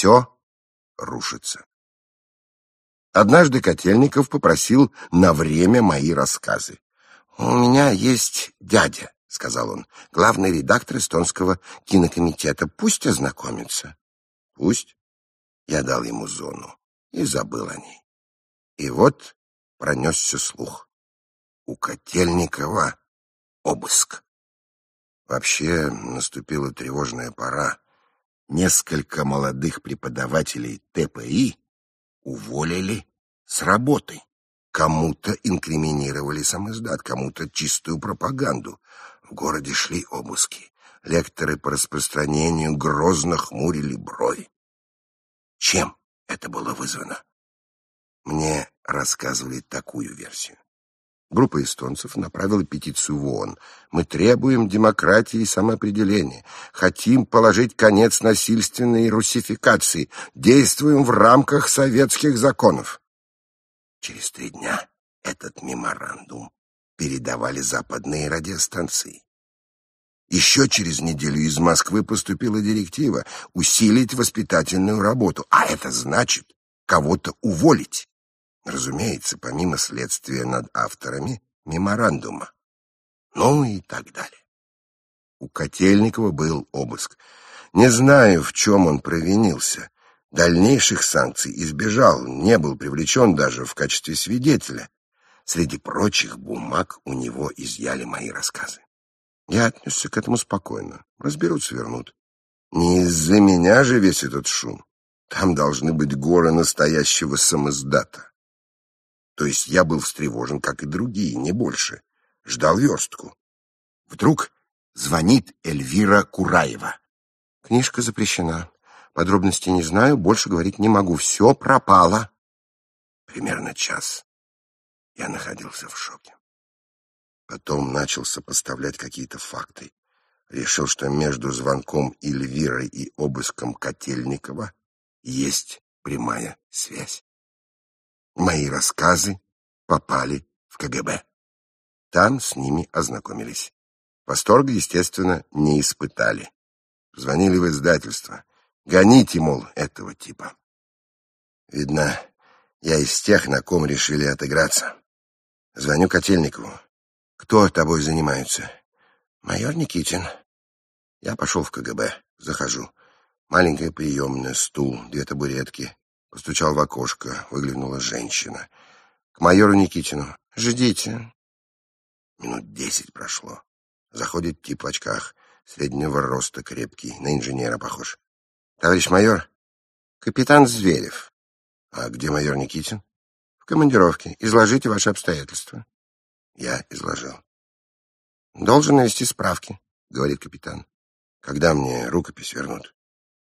все рушится. Однажды Котельников попросил на время мои рассказы. «У меня есть дядя», — сказал он, — «главный редактор эстонского кинокомитета. Пусть ознакомится». «Пусть». Я дал ему зону и забыл о ней. И вот пронесся слух. У Котельникова обыск. Вообще наступила тревожная пора. Несколько молодых преподавателей ТПИ уволили с работы. Кому-то инкриминировали сам издат, кому-то чистую пропаганду. В городе шли обыски. Лекторы по распространению грозно хмурили брови. Чем это было вызвано? Мне рассказывали такую версию. Группа эстонцев направила петицию в ООН. Мы требуем демократии и самоопределения. Хотим положить конец насильственной русификации. Действуем в рамках советских законов. Через три дня этот меморандум передавали западные радиостанции. Еще через неделю из Москвы поступила директива усилить воспитательную работу, а это значит кого-то уволить. Разумеется, помимо следствия над авторами меморандума. Ну и так далее. У Котельникова был обыск. Не знаю, в чем он провинился. Дальнейших санкций избежал, не был привлечен даже в качестве свидетеля. Среди прочих бумаг у него изъяли мои рассказы. Я отнесся к этому спокойно. Разберутся, вернут. Не из-за меня же весь этот шум. Там должны быть горы настоящего самоздата. То есть я был встревожен, как и другие, не больше. Ждал верстку. Вдруг звонит Эльвира Кураева. Книжка запрещена. Подробностей не знаю, больше говорить не могу. Все пропало. Примерно час я находился в шоке. Потом начал сопоставлять какие-то факты. Решил, что между звонком Эльвиры и обыском Котельникова есть прямая связь. Мои рассказы попали в КГБ. Там с ними ознакомились. Восторга, естественно, не испытали. Звонили в издательство. Гоните, мол, этого типа. Видно, я из тех, на ком решили отыграться. Звоню Котельникову. Кто тобой занимается? Майор Никитин. Я пошел в КГБ. Захожу. Маленькая приемная, стул, две табуретки. Постучал в окошко. Выглянула женщина. К майору Никитину. «Ждите». Минут десять прошло. Заходит тип в очках, среднего роста, крепкий, на инженера похож. «Товарищ майор?» «Капитан Зверев». «А где майор Никитин?» «В командировке. Изложите ваши обстоятельства». Я изложил. «Должен навести справки», — говорит капитан. «Когда мне рукопись вернут?»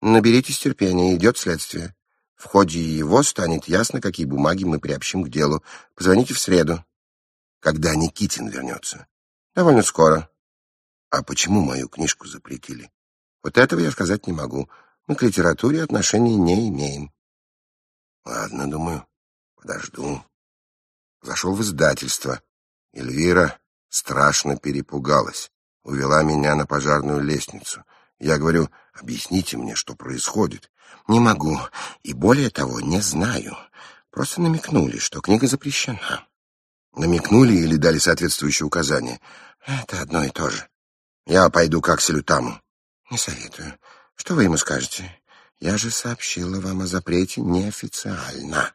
«Наберитесь терпения, идет следствие. В ходе его станет ясно, какие бумаги мы приобщим к делу. Позвоните в среду». «Когда Никитин вернется?» «Довольно скоро». «А почему мою книжку запретили?» «Вот этого я сказать не могу. Мы к литературе отношений не имеем. Ладно, думаю, подожду. Зашел в издательство. Эльвира страшно перепугалась. Увела меня на пожарную лестницу. Я говорю, объясните мне, что происходит. Не могу. И более того, не знаю. Просто намекнули, что книга запрещена. Намекнули или дали соответствующие указания. Это одно и то же. Я пойду к Акселю Таму. Не советую. Что вы ему скажете? Я же сообщила вам о запрете неофициально.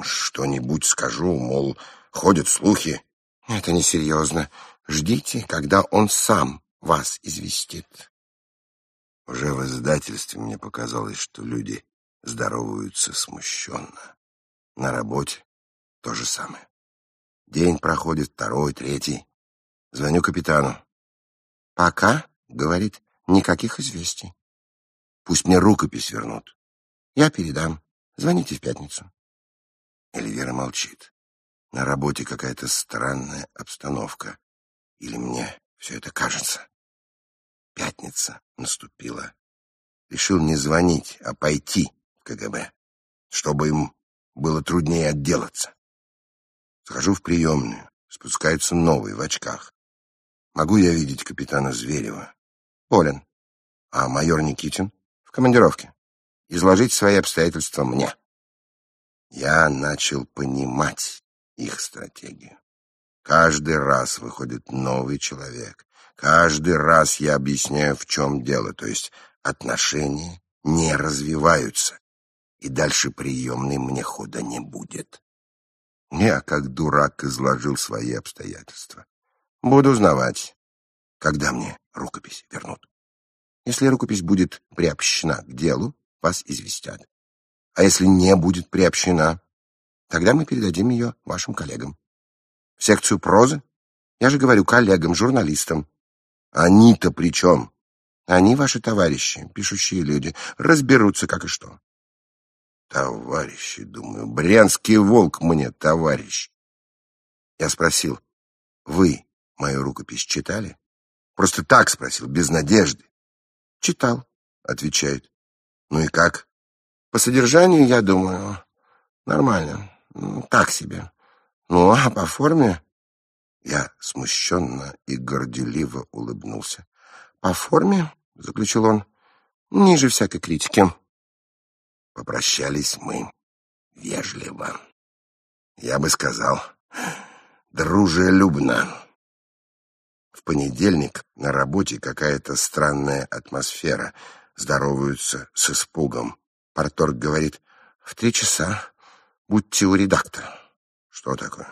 Что-нибудь скажу, мол, ходят слухи. Это несерьезно. Ждите, когда он сам вас известит. Уже в издательстве мне показалось, что люди здороваются смущенно. На работе то же самое. День проходит, второй, третий. Звоню капитану. «Пока», — говорит, Никаких известий. Пусть мне рукопись вернут. Я передам. Звоните в пятницу. Эльвира молчит. На работе какая-то странная обстановка. Или мне все это кажется? Пятница наступила. Решил не звонить, а пойти в КГБ, чтобы им было труднее отделаться. Схожу в приемную. Спускается новый в очках. Могу я видеть капитана Зверева? Болен. А майор Никитин? В командировке. изложить свои обстоятельства мне. Я начал понимать их стратегию. Каждый раз выходит новый человек. Каждый раз я объясняю, в чем дело. То есть отношения не развиваются. И дальше приемной мне хода не будет. Я, как дурак, изложил свои обстоятельства. Буду узнавать, когда мне рукопись вернут. Если рукопись будет приобщена к делу, вас известят. А если не будет приобщена, тогда мы передадим ее вашим коллегам. Секцию прозы? Я же говорю коллегам, журналистам. Они-то при чем? Они ваши товарищи, пишущие люди, разберутся как и что. Товарищи, думаю, брянский волк мне товарищ. Я спросил, вы мою рукопись читали? Просто так спросил, без надежды. Читал, отвечает. Ну и как? По содержанию, я думаю, нормально. Так себе. Ну, а по форме... Я смущенно и горделиво улыбнулся. По форме, — заключил он, — ниже всякой критики. Попрощались мы вежливо. Я бы сказал, дружелюбно. В понедельник на работе какая-то странная атмосфера — здороваются с испугом. Парторг говорит, в три часа будьте у редактора. Что такое?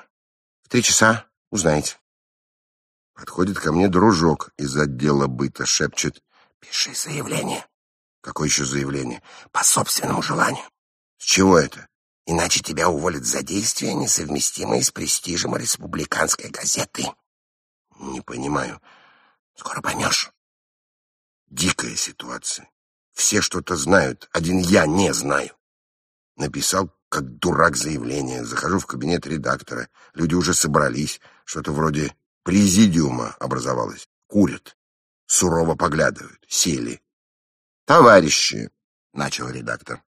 В три часа узнаете. Подходит ко мне дружок из отдела быта, шепчет, пиши заявление. Какое еще заявление? По собственному желанию. С чего это? Иначе тебя уволят за действия, несовместимые с престижем республиканской газеты. Не понимаю. Скоро поймешь. Дикая ситуация. Все что-то знают, один я не знаю. Написал, как дурак, заявление. Захожу в кабинет редактора. Люди уже собрались. Что-то вроде президиума образовалось. Курят. Сурово поглядывают. Сели. «Товарищи!» — начал редактор.